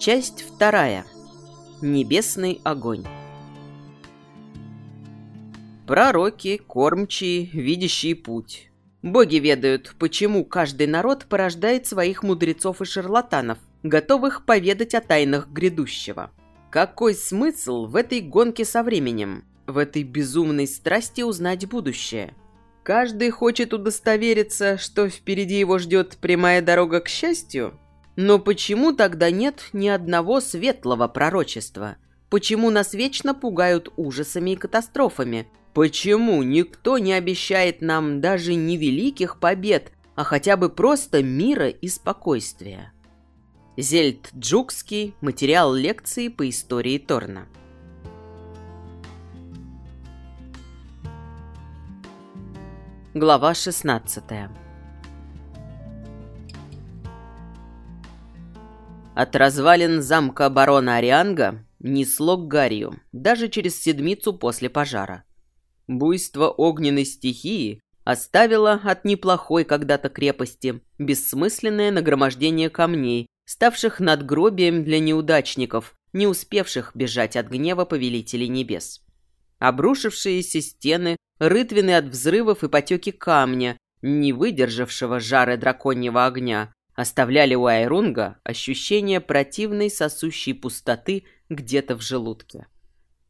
Часть вторая. Небесный огонь. Пророки, кормчие, видящие путь. Боги ведают, почему каждый народ порождает своих мудрецов и шарлатанов, готовых поведать о тайнах грядущего. Какой смысл в этой гонке со временем, в этой безумной страсти узнать будущее? Каждый хочет удостовериться, что впереди его ждет прямая дорога к счастью? Но почему тогда нет ни одного светлого пророчества? Почему нас вечно пугают ужасами и катастрофами? Почему никто не обещает нам даже не великих побед, а хотя бы просто мира и спокойствия? Зельд Джукский. Материал лекции по истории Торна. Глава 16 От развалин замка барона Арианга несло к Гарью, даже через седмицу после пожара. Буйство огненной стихии оставило от неплохой когда-то крепости бессмысленное нагромождение камней, ставших надгробием для неудачников, не успевших бежать от гнева повелителей небес. Обрушившиеся стены рытвины от взрывов и потеки камня, не выдержавшего жары драконьего огня, оставляли у Айрунга ощущение противной сосущей пустоты где-то в желудке.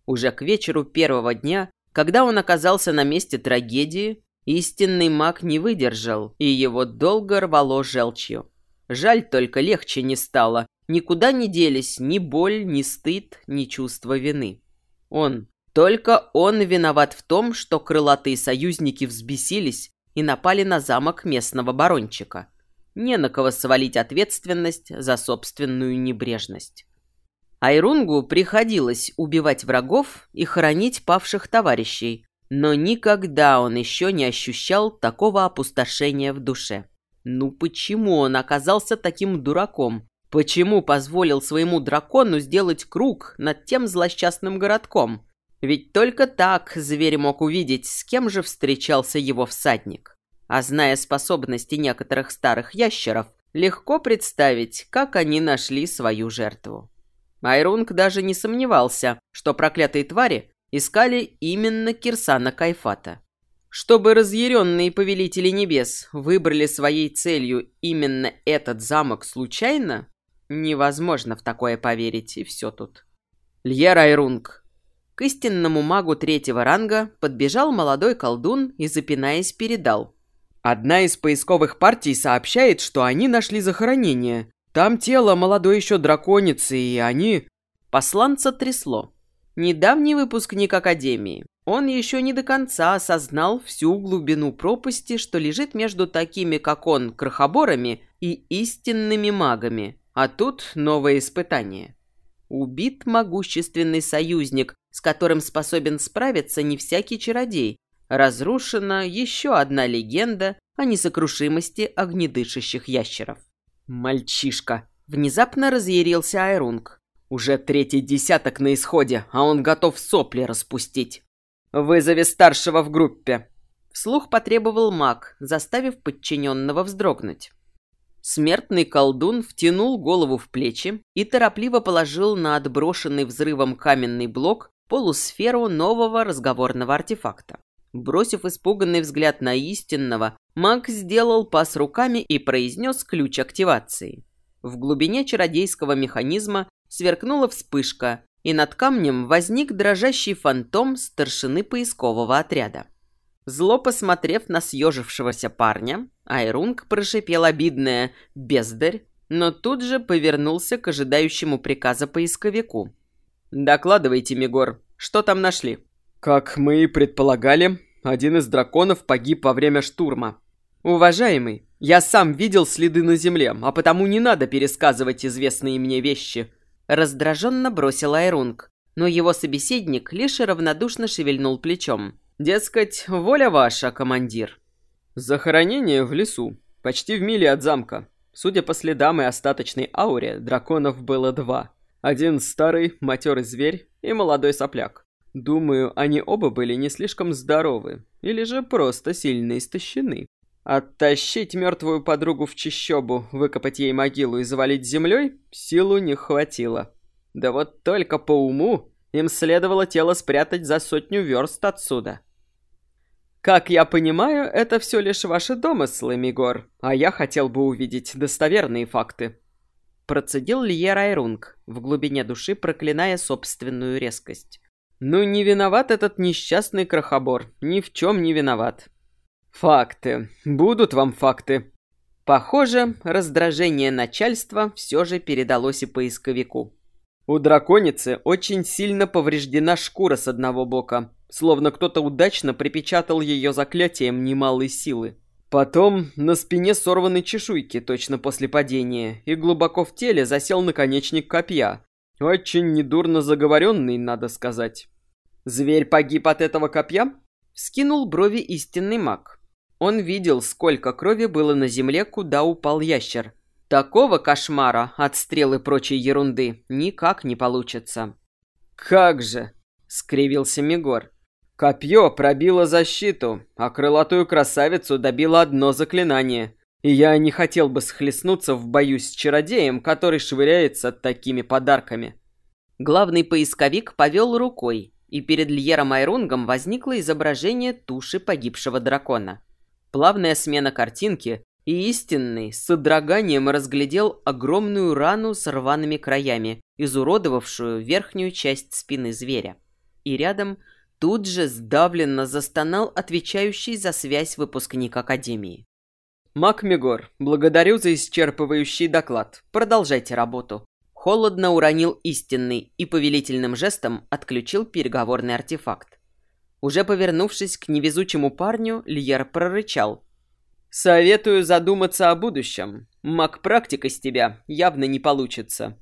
Уже к вечеру первого дня, когда он оказался на месте трагедии, истинный маг не выдержал, и его долго рвало желчью. Жаль только легче не стало, никуда не делись ни боль, ни стыд, ни чувство вины. Он, только он виноват в том, что крылатые союзники взбесились и напали на замок местного барончика. Не на кого свалить ответственность за собственную небрежность. Айрунгу приходилось убивать врагов и хоронить павших товарищей, но никогда он еще не ощущал такого опустошения в душе. Ну почему он оказался таким дураком? Почему позволил своему дракону сделать круг над тем злосчастным городком? Ведь только так зверь мог увидеть, с кем же встречался его всадник. А зная способности некоторых старых ящеров, легко представить, как они нашли свою жертву. Айрунг даже не сомневался, что проклятые твари искали именно Кирсана Кайфата. Чтобы разъяренные повелители небес выбрали своей целью именно этот замок случайно, невозможно в такое поверить, и все тут. Льер Айрунг, к истинному магу третьего ранга подбежал молодой колдун и, запинаясь, передал. «Одна из поисковых партий сообщает, что они нашли захоронение. Там тело молодой еще драконицы, и они...» Посланца трясло. Недавний выпускник Академии. Он еще не до конца осознал всю глубину пропасти, что лежит между такими, как он, крохоборами и истинными магами. А тут новое испытание. Убит могущественный союзник, с которым способен справиться не всякий чародей. Разрушена еще одна легенда о несокрушимости огнедышащих ящеров. «Мальчишка!» – внезапно разъярился Айрунг. «Уже третий десяток на исходе, а он готов сопли распустить. Вызови старшего в группе!» Вслух потребовал маг, заставив подчиненного вздрогнуть. Смертный колдун втянул голову в плечи и торопливо положил на отброшенный взрывом каменный блок полусферу нового разговорного артефакта. Бросив испуганный взгляд на истинного, маг сделал пас руками и произнес ключ активации. В глубине чародейского механизма сверкнула вспышка, и над камнем возник дрожащий фантом старшины поискового отряда. Зло посмотрев на съежившегося парня, Айрунг прошипел обидное «бездарь», но тут же повернулся к ожидающему приказа поисковику. «Докладывайте, Мигор, что там нашли?» «Как мы и предполагали, один из драконов погиб во время штурма. Уважаемый, я сам видел следы на земле, а потому не надо пересказывать известные мне вещи». Раздраженно бросил Айрунг, но его собеседник лишь равнодушно шевельнул плечом. «Дескать, воля ваша, командир». Захоронение в лесу, почти в миле от замка. Судя по следам и остаточной ауре, драконов было два. Один старый, матерый зверь и молодой сопляк. Думаю, они оба были не слишком здоровы, или же просто сильно истощены. Оттащить мертвую подругу в чищобу, выкопать ей могилу и завалить землей силу не хватило. Да вот только по уму им следовало тело спрятать за сотню верст отсюда. Как я понимаю, это все лишь ваши домыслы, Мигор, а я хотел бы увидеть достоверные факты. Процедил Льер Айрунг, в глубине души проклиная собственную резкость. Ну, не виноват этот несчастный крохобор, ни в чем не виноват. Факты. Будут вам факты. Похоже, раздражение начальства все же передалось и поисковику. У драконицы очень сильно повреждена шкура с одного бока, словно кто-то удачно припечатал ее заклятием немалой силы. Потом на спине сорваны чешуйки точно после падения, и глубоко в теле засел наконечник копья. Очень недурно заговоренный, надо сказать. Зверь погиб от этого копья? Скинул брови истинный маг. Он видел, сколько крови было на земле, куда упал ящер. Такого кошмара от стрел и прочей ерунды никак не получится. «Как же!» — скривился Мигор. «Копье пробило защиту, а крылатую красавицу добило одно заклинание. И я не хотел бы схлестнуться в бою с чародеем, который швыряется такими подарками». Главный поисковик повел рукой, и перед Льером Айрунгом возникло изображение туши погибшего дракона. Плавная смена картинки, и истинный с содроганием разглядел огромную рану с рваными краями, изуродовавшую верхнюю часть спины зверя. И рядом тут же сдавленно застонал отвечающий за связь выпускник Академии. «Мак Мегор, благодарю за исчерпывающий доклад. Продолжайте работу». Холодно уронил истинный и повелительным жестом отключил переговорный артефакт. Уже повернувшись к невезучему парню, Льер прорычал. «Советую задуматься о будущем. Маг-практик из тебя явно не получится».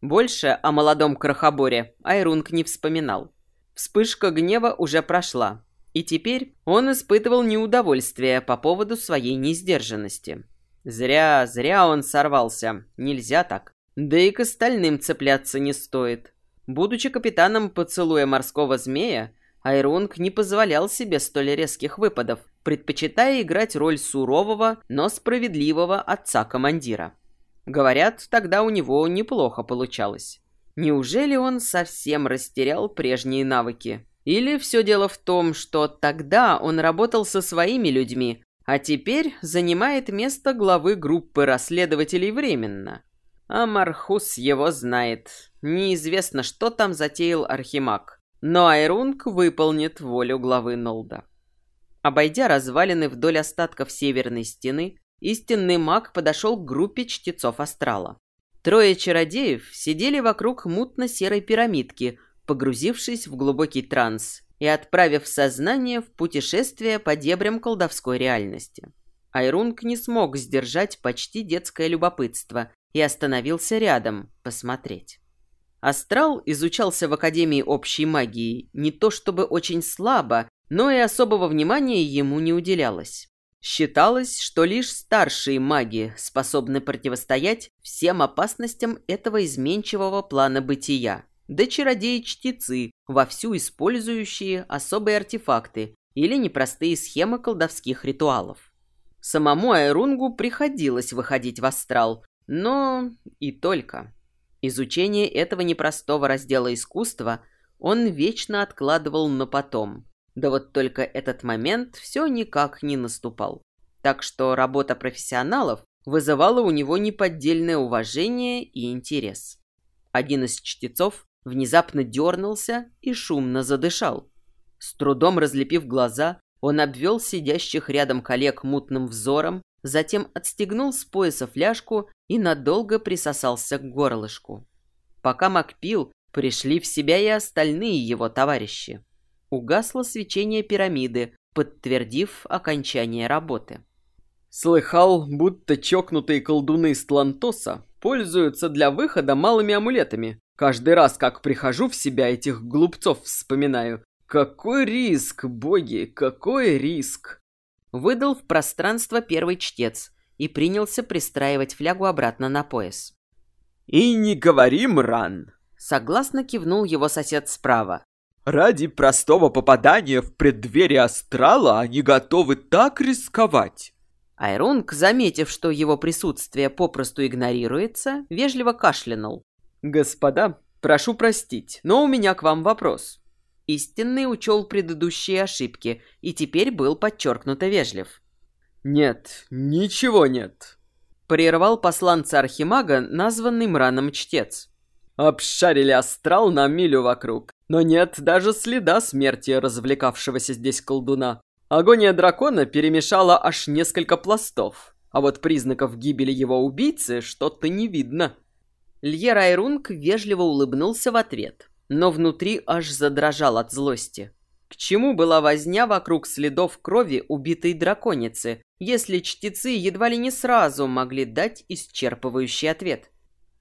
Больше о молодом крохоборе Айрунг не вспоминал. Вспышка гнева уже прошла, и теперь он испытывал неудовольствие по поводу своей несдержанности. Зря, зря он сорвался. Нельзя так. Да и к остальным цепляться не стоит. Будучи капитаном поцелуя морского змея, Айрунг не позволял себе столь резких выпадов, предпочитая играть роль сурового, но справедливого отца-командира. Говорят, тогда у него неплохо получалось. Неужели он совсем растерял прежние навыки? Или все дело в том, что тогда он работал со своими людьми, а теперь занимает место главы группы расследователей временно? А Мархус его знает. Неизвестно, что там затеял Архимаг. Но Айрунг выполнит волю главы Нолда. Обойдя развалины вдоль остатков северной стены, истинный маг подошел к группе чтецов астрала. Трое чародеев сидели вокруг мутно-серой пирамидки, погрузившись в глубокий транс и отправив сознание в путешествие по дебрям колдовской реальности. Айрунг не смог сдержать почти детское любопытство и остановился рядом посмотреть. Астрал изучался в Академии общей магии не то чтобы очень слабо, но и особого внимания ему не уделялось. Считалось, что лишь старшие маги способны противостоять всем опасностям этого изменчивого плана бытия. Да чародеи-чтецы, вовсю использующие особые артефакты или непростые схемы колдовских ритуалов. Самому Айрунгу приходилось выходить в астрал, но и только. Изучение этого непростого раздела искусства он вечно откладывал на потом. Да вот только этот момент все никак не наступал. Так что работа профессионалов вызывала у него неподдельное уважение и интерес. Один из чтецов внезапно дернулся и шумно задышал. С трудом разлепив глаза, он обвел сидящих рядом коллег мутным взором затем отстегнул с пояса фляжку и надолго присосался к горлышку. Пока Мак пил, пришли в себя и остальные его товарищи. Угасло свечение пирамиды, подтвердив окончание работы. Слыхал, будто чокнутые колдуны из Тлантоса пользуются для выхода малыми амулетами. Каждый раз, как прихожу в себя, этих глупцов вспоминаю. Какой риск, боги, какой риск! Выдал в пространство первый чтец и принялся пристраивать флягу обратно на пояс. «И не говори, Мран!» Согласно кивнул его сосед справа. Ради простого попадания в преддверие астрала они готовы так рисковать. Айрунг, заметив, что его присутствие попросту игнорируется, вежливо кашлянул. «Господа, прошу простить, но у меня к вам вопрос». Истинный учел предыдущие ошибки и теперь был подчеркнуто вежлив. «Нет, ничего нет», — прервал посланца Архимага, названный Мраном Чтец. «Обшарили астрал на милю вокруг, но нет даже следа смерти развлекавшегося здесь колдуна. Агония дракона перемешала аж несколько пластов, а вот признаков гибели его убийцы что-то не видно». Льер Айрунг вежливо улыбнулся в ответ, но внутри аж задрожал от злости. К чему была возня вокруг следов крови убитой драконицы, если чтецы едва ли не сразу могли дать исчерпывающий ответ?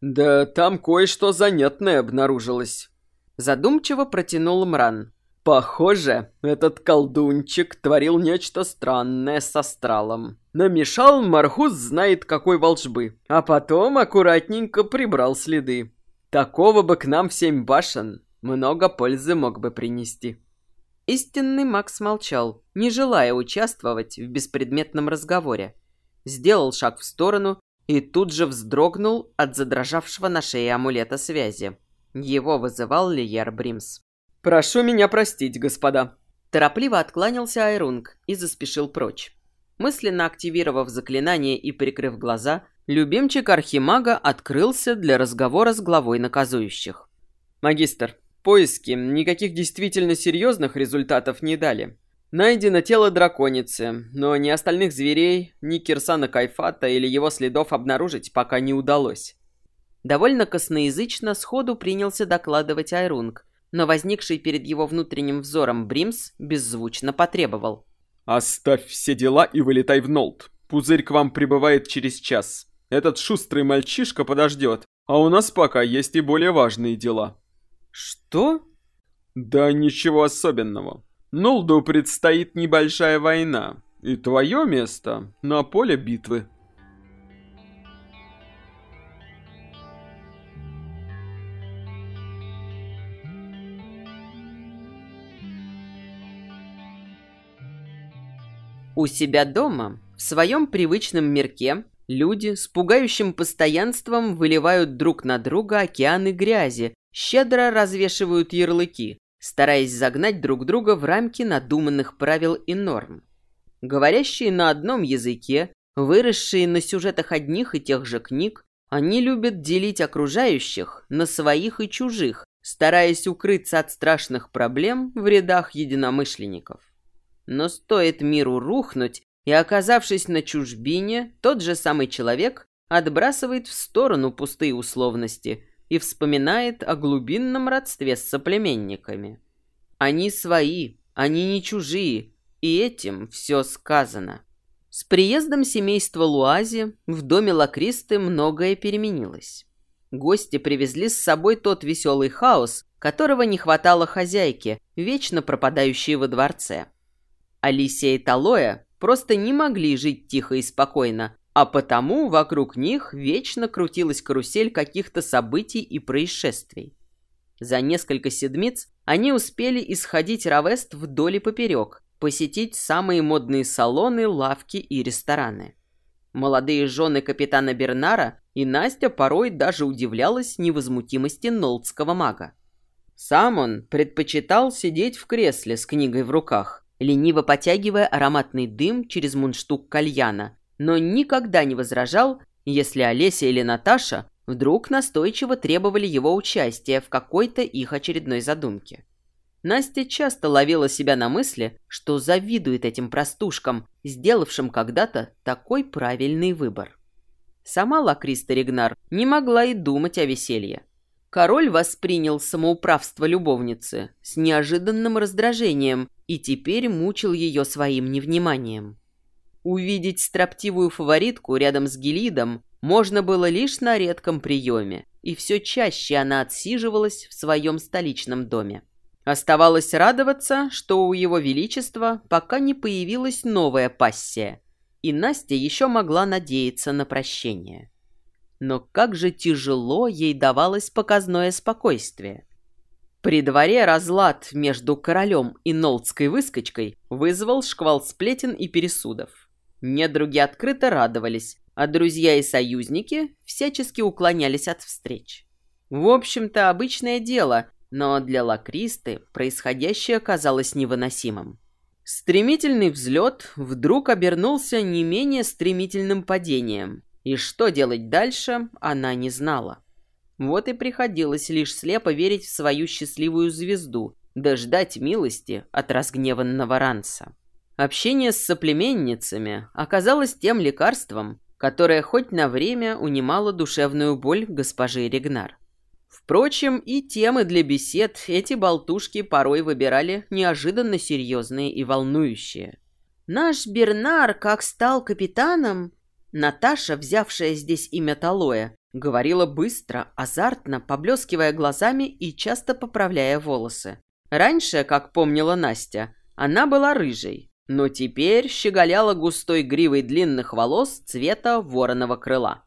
«Да там кое-что занятное обнаружилось», — задумчиво протянул Мран. «Похоже, этот колдунчик творил нечто странное с астралом. Намешал Мархус знает какой волшбы, а потом аккуратненько прибрал следы. Такого бы к нам в семь башен много пользы мог бы принести». Истинный Макс молчал, не желая участвовать в беспредметном разговоре. Сделал шаг в сторону и тут же вздрогнул от задрожавшего на шее амулета связи. Его вызывал Лиер Бримс. «Прошу меня простить, господа». Торопливо откланялся Айрунг и заспешил прочь. Мысленно активировав заклинание и прикрыв глаза, любимчик Архимага открылся для разговора с главой наказующих. «Магистр, Поиски никаких действительно серьезных результатов не дали. Найдено тело драконицы, но ни остальных зверей, ни Кирсана Кайфата или его следов обнаружить пока не удалось. Довольно косноязычно сходу принялся докладывать Айрунг, но возникший перед его внутренним взором Бримс беззвучно потребовал. «Оставь все дела и вылетай в Нолт. Пузырь к вам прибывает через час. Этот шустрый мальчишка подождет, а у нас пока есть и более важные дела». «Что?» «Да ничего особенного. Нолду предстоит небольшая война, и твое место на поле битвы». У себя дома, в своем привычном мирке, люди с пугающим постоянством выливают друг на друга океаны грязи, щедро развешивают ярлыки, стараясь загнать друг друга в рамки надуманных правил и норм. Говорящие на одном языке, выросшие на сюжетах одних и тех же книг, они любят делить окружающих на своих и чужих, стараясь укрыться от страшных проблем в рядах единомышленников. Но стоит миру рухнуть, и оказавшись на чужбине, тот же самый человек отбрасывает в сторону пустые условности – и вспоминает о глубинном родстве с соплеменниками. Они свои, они не чужие, и этим все сказано. С приездом семейства Луази в доме Лакристы многое переменилось. Гости привезли с собой тот веселый хаос, которого не хватало хозяйке, вечно пропадающей во дворце. Алисия и Талоя просто не могли жить тихо и спокойно, а потому вокруг них вечно крутилась карусель каких-то событий и происшествий. За несколько седмиц они успели исходить Равест вдоль и поперек, посетить самые модные салоны, лавки и рестораны. Молодые жены капитана Бернара и Настя порой даже удивлялась невозмутимости нолдского мага. Сам он предпочитал сидеть в кресле с книгой в руках, лениво потягивая ароматный дым через мундштук кальяна но никогда не возражал, если Олеся или Наташа вдруг настойчиво требовали его участия в какой-то их очередной задумке. Настя часто ловила себя на мысли, что завидует этим простушкам, сделавшим когда-то такой правильный выбор. Сама Лакриста Ригнар не могла и думать о веселье. Король воспринял самоуправство любовницы с неожиданным раздражением и теперь мучил ее своим невниманием. Увидеть строптивую фаворитку рядом с Гелидом можно было лишь на редком приеме, и все чаще она отсиживалась в своем столичном доме. Оставалось радоваться, что у его величества пока не появилась новая пассия, и Настя еще могла надеяться на прощение. Но как же тяжело ей давалось показное спокойствие. При дворе разлад между королем и нолдской выскочкой вызвал шквал сплетен и пересудов. Недруги открыто радовались, а друзья и союзники всячески уклонялись от встреч. В общем-то, обычное дело, но для Лакристы происходящее казалось невыносимым. Стремительный взлет вдруг обернулся не менее стремительным падением, и что делать дальше, она не знала. Вот и приходилось лишь слепо верить в свою счастливую звезду, да ждать милости от разгневанного ранца. Общение с соплеменницами оказалось тем лекарством, которое хоть на время унимало душевную боль госпожи Регнар. Впрочем, и темы для бесед эти болтушки порой выбирали неожиданно серьезные и волнующие. «Наш Бернар, как стал капитаном...» Наташа, взявшая здесь имя Талоя, говорила быстро, азартно, поблескивая глазами и часто поправляя волосы. Раньше, как помнила Настя, она была рыжей, но теперь щеголяла густой гривой длинных волос цвета вороного крыла.